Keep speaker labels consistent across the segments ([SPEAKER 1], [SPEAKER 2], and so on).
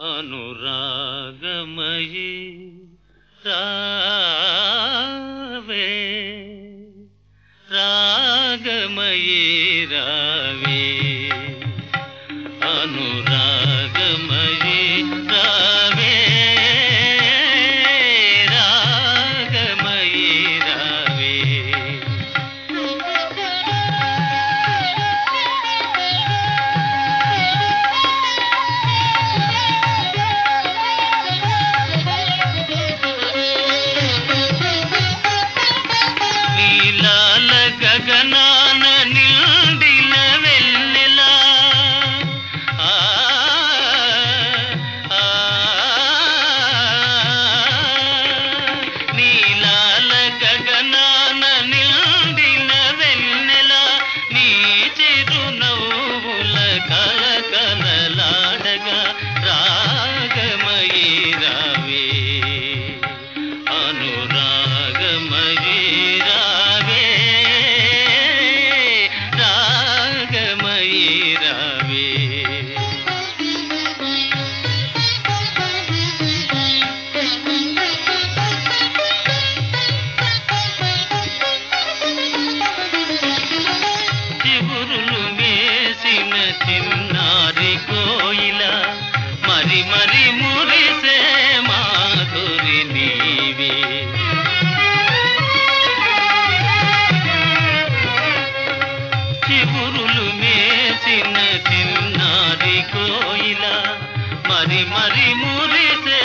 [SPEAKER 1] அனுராகமயி ராவே. ராகமயி ரா மயிராவே அனுராக மயிராவே ராக மயிராவே చిగురులు వేసిన చిన్నా మరి మరి మురిసే మాధురి నీవి. చిగురులు మేసిన చిన్నారి కోయిల మరి మరి మురిసే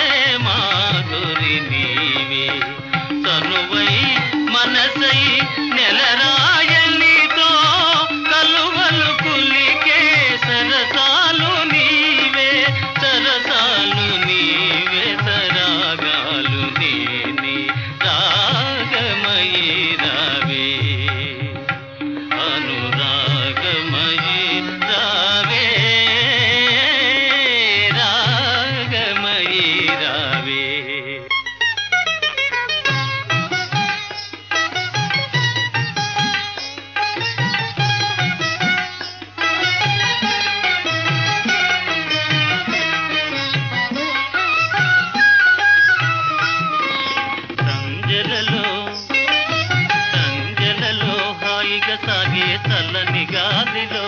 [SPEAKER 1] సాగే చల్లని గాలిలో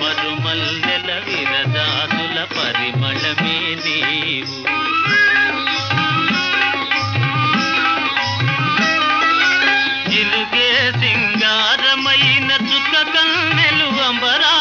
[SPEAKER 1] మరుమల్లెల విరదాదుల పరిమళమే నీవు. జిలుగే సింగారమైన చుక్క కన్నెలు అంబరా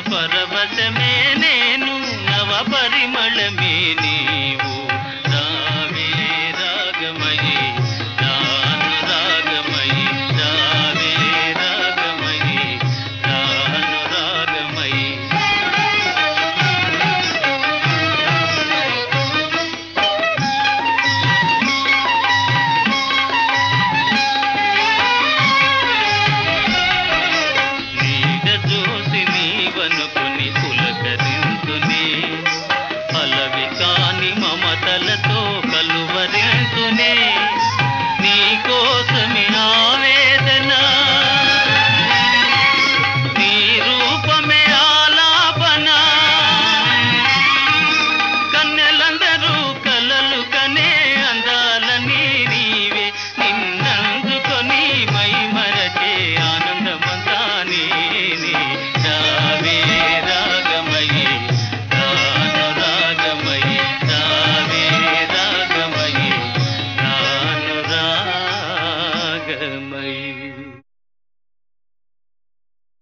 [SPEAKER 1] పరవశమే నేను నవ పరిమళమే అనుకుని పులకరింతుని. అలవి కాని మమతలతో నీ నీకోసం